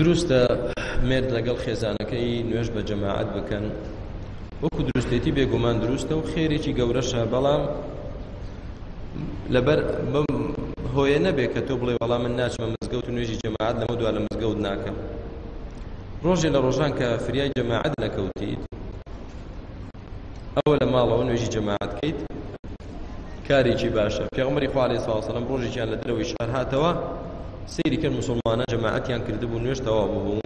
دروستە مێرد لەگەڵ خێزانەکەی نوێش بە جەماعەت بکەن وەکو دروستێتی بێگومان دروستە و خێرێکی گەورەشە بەڵام لەبەر بم هۆیە نەبێت کە تۆ بڵێ وەڵام من ناچمە مزگەوت و نوێژی جەماعات لەمە دو لە مزگەوت ناکەم ڕۆژێ لە ڕۆژان کە فریای جەماعات نەکەوتیت ئەوە لە ماڵەوە نوێژی جەماعەت کەیت کارێکی باشە پێغمەری خوا عليه الصلاة والسلام ڕۆژێکیان لە درەوەی شار هاتەوە سەیری کرد مسلمانە جەماعەتیان کردبوو نوێژ تەواو بوو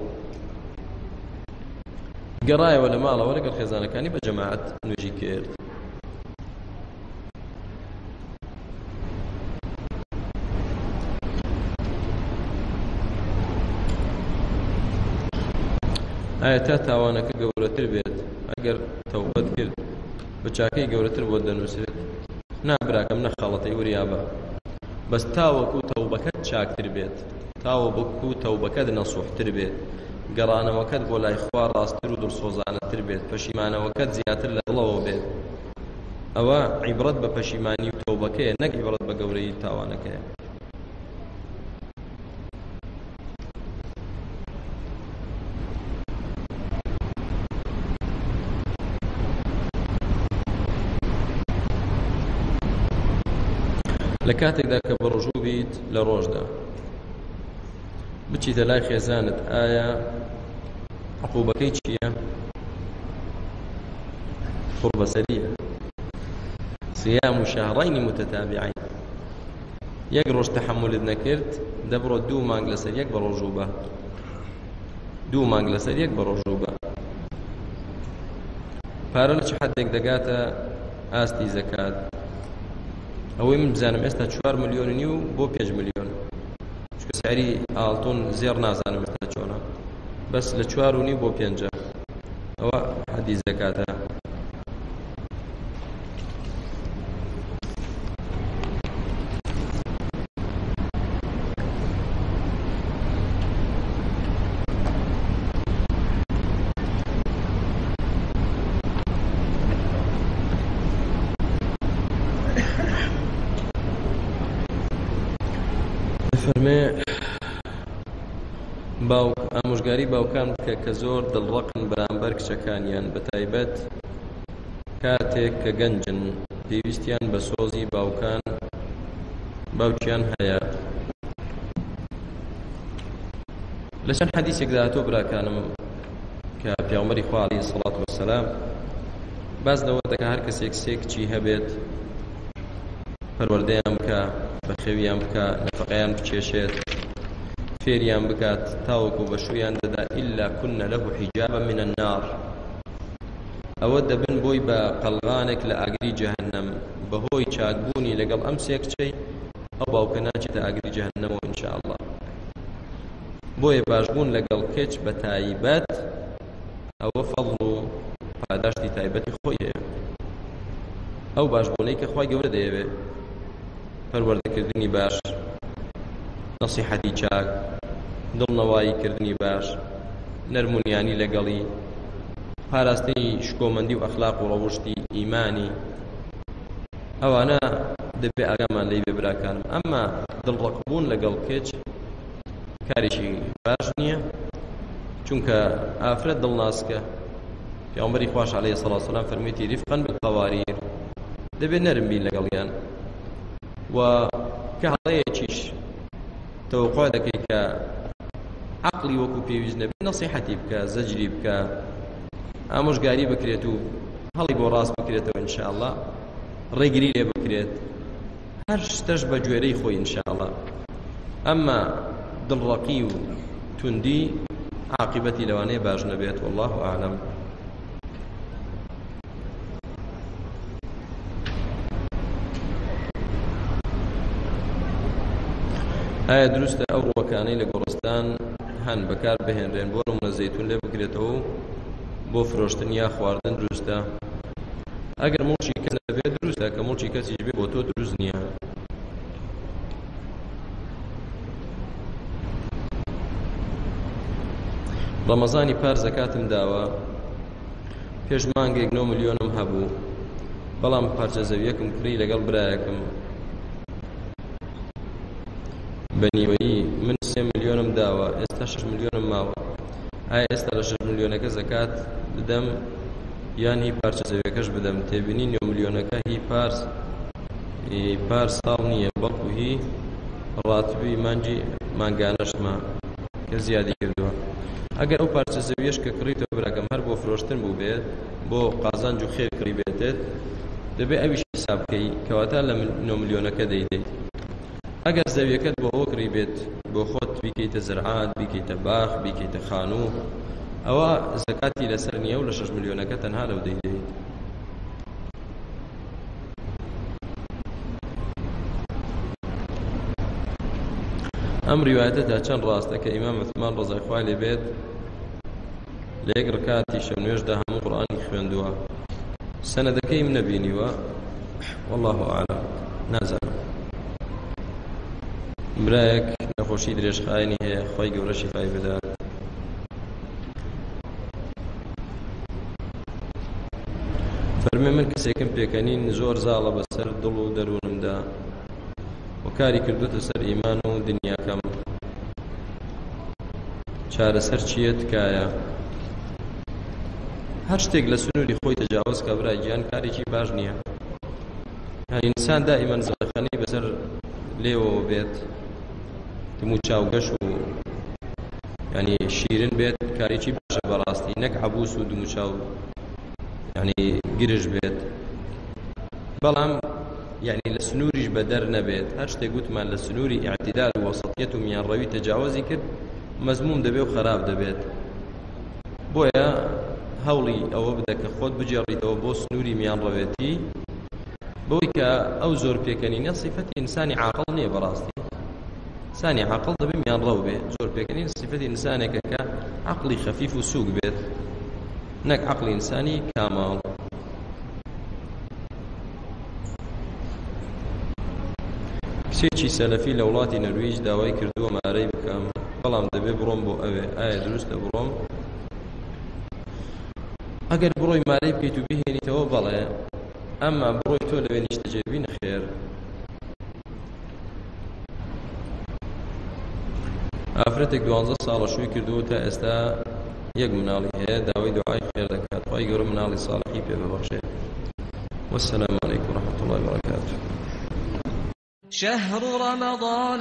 گەڕایەوە لە ماڵەوە لەگەڵ خێزانەکانی بە جەماعەت نوێژی کرد ئایا تا تاوانەکە گەورەتر بێت ئەگەر تەوبەت کرد بە چاکەی گەورەتر بۆ دەنووسرێت نابراکەم نەخەڵەتەی وریابە بەس تاوەکو تەوبەکەت چاکتر بێت تاوە بکو تەوبەکەت نەسوحتر بێت گەڕانەوەکەت بۆ لای خوا ڕاستتر و دڵسۆزانەتر بێت پەشیمانەوەکەت زیاتر لە دڵەوە بێت ئەوە عیبرەت بە پەشیمانی و تۆبەکەیە نەک عیبرەت بە گەورەی تاوانەکەیە لە کاتێکدا کە بڕژوو بیت لە ڕۆژدا بچیتە لای خێزانت ئایا عقوبەکەی چییە قڕبەسەریە صيام شهرين متتابعين یەک ڕۆژ تحملت نەکرد دەبڕۆ دوو مانگ لەسەر یەک بە ڕۆژوو بە دوو مانگ لەسەر یەک بە ڕۆژوو بە پارە لە چ حدێک دەگاتە ئاستی زەکات ئەوەی من بزانم ئێستا چوار ملیۆن نیو بۆ پێنج ملیۆن چونکە سعری ئاڵتون زێڕ نازانم ئێستا چۆنە بەس لە چوار و نیو بۆ پێنجە ئەوە حەدی زەکاتە دەفەرمێ باوک ئامۆژگاری باوکان بکە کە زۆر دڵڕەقن بەرامبەر کچەکانیان بە تایبەت کاتێک کە گەنجن پێویستیان بە سۆزی باوکان باوکیان هەیە لە چەند حەدیسێکدا هاتۆ براکانم کە پیامەری خوالی سڵات وسلام باز لەوە دەکە هەر کەسێک سێکچی هەبێت پەروەردەیان بکە بەخێویان بکە نەفقەیان بچێشێت فێریان بکات تاوەکو بە شویان دەدا ئللا کونە لە حیجابە منە النار ئەوە دەبن بۆی بە قەلغانێک لە ئاگری جەهنم بەهۆی چاکبوونی لەگەڵ ئەم سێکچەی ئەو باوکە ناچێتە ئاگری جەهنمەوە انشاءله بۆیە باشبوون لەگەڵ کچ بە تایبەت ئەوە فەضڵ و پاداشتی تایبەتی خۆی هەیە ئەو باش بوونەی کە خی گەورە دەیەوێ پەروەردەکردنی باش نەسیحەتی چاک دڵنەوایی کردنی باش نەرمونیانی لەگەڵی پاراستنی شکۆمەندی و ئەخلاق و ڕەوشتی ئیمانی ئەوانە دەبێ ئاگامان لی بێ براکانم ئەمما دڵڕقبوون لەگەڵ کچ کارێکی باش نییە چونکە ئافرەت دڵناسکە پیامبەری خوش عليه الصلاة والسلام فرميتي رفقا بالقوارير دەبێت نەرم بین لەگەڵیان و کە هەڵەیەکیش تەوەقع دەکەی کە عقلی وەکو پێویست نەبێت نەسیحەتی بکە زەجری بکە ئامۆژگاری بکرێت و هەڵی بۆ ڕاست بکرێتەوە انشاءله ڕێگری لێ بکرێت هەر شتەش بە گوێرەی خۆی ان شاء الله اما دڵڕەقی و توندی عاقبەتی لەوانەیە باش نەبێت والله اعلم ئایا دروستە ئەو ڕووەکانەی لە گۆڕستان هەن بەکار بهێنرێن بۆ نمونە زەیتون لێ بگرێتەوە بۆ فرۆشتن یا خواردن دروستە ئەگەر موڵکی کەس دەبێت دروستە کە موڵکی کەسیش بێ بۆ تۆ دروست نییە ڕەمەزانی پار زەکاتم داوە پێش مانگێک 9 ملیۆنم هەبوو بەڵام پارچە زەویەکم کڕی لەگەڵ برایەکم بەنیوەیی من سێ ملیۆنم داوە ئێستا 6 ملیۆنم ماوە ئایا ئێستا لە 6 ملیۆنەکە زەکات بدەم یان هی پارچە زەویەکەش بدەم تێبینی نۆ ملیۆنەکە هی پارس هی پار ساڵ نییە بەڵکو هی ڕاتبی مانجی مانگانەشمە کە زیادی کردووە ئەگەر ئەو پارچە زەویش کە کڕیتەوە براکەم هەر بۆ فرۆشتن بوو بێت بۆ قازانج و خێر کڕی بێتێت دەبێ ئەویش حساب بکەی کەواتە لە نۆ ملیۆنەکە دەیدەیت ئەگەر زەویەکەت بۆ هۆگری بێت بۆ خۆت بیکەیتە زرعات بیکەیتە باخ بیکەیتە خانوو ئەوە زەکاتی لەسەر نییە و لە شش ملیۆنەکە تەنها لەو دەیدەیت ئەم ڕیواەتە تا چەند ڕاستە کە ئیمام عثمان ڕزای خوای لێ بێت لە یەک ڕکاتی شەو نوێژدا هەموو قورآانی خوێندووە سەنەدەکەیم نەبینیوە والله عالم نازانم برایەک نەخۆشی درێژخایەنی هەیە خی گەورە شیفای بدات فەرمێ من کەسێکم پێکەنین زۆر زاڵە بەسەر دڵ و دەروونمدا وەکاری کردوتە سەر ئیمان و دنیاکەم چارەسەر چیە تکایە هەر شتێک لە سنووری خۆی تەجاوز کە برا گیان کارێکی باش نییە ئینسان دائیمەن زەخەنەی بەسەر لێوەوە بێت دم و چاوگەش و ینی شیرن بێت کارێکی باشە بەڕاستی نەک عبوس و دم و چاو ینی گرژ بێت بەڵام یەعنی لە سنووریش بەدەر نەبێت هەر شتێک گوتمان لە سنووری ئیعتیدال و وەسەتیەت و میانڕەوی تەجاوەزی کرد مەزموم دەبێ و خراپ دەبێت بۆیە هەوڵی ئەوە بدە کە خۆت بجێڕیتەوە بۆ سنووری میانڕەوێتی بەوەی کە ئەو زۆر پێکەنینە سیفەتی ئینسانی عاقڵ نییە بەڕاستی سانی عقل دەبێ میان ڕەو بێ زۆر پێکەنین سیفەتی ئینسانێکە کە عقلی خەفیف و سووک بێت نەک عەقڵی ئینسانی کاماڵ. کچێکی سەلەفی لە وڵاتی نەرویج داوای کردووە مارەی بکەم بەڵام دەبێ بڕۆم بۆ ئەوێ ئایا دروستە بڕۆم ئەگەر بڕۆی مارەی بکەیت و بهێنیتەوە بەڵێ ئەمما بڕۆی تۆ لەوێ نیشتەجێبی نەخێر ئافرەتێک دوازدە ساڵە شووی کردووە تا ئێستا یەک مناڵی هەیە داوای دوعای خێر دەکات خی گەورە مناڵی ساڵحی پێ ببەخشێت والسلام عليكم ورحمة الله وبركاته شهر رمضان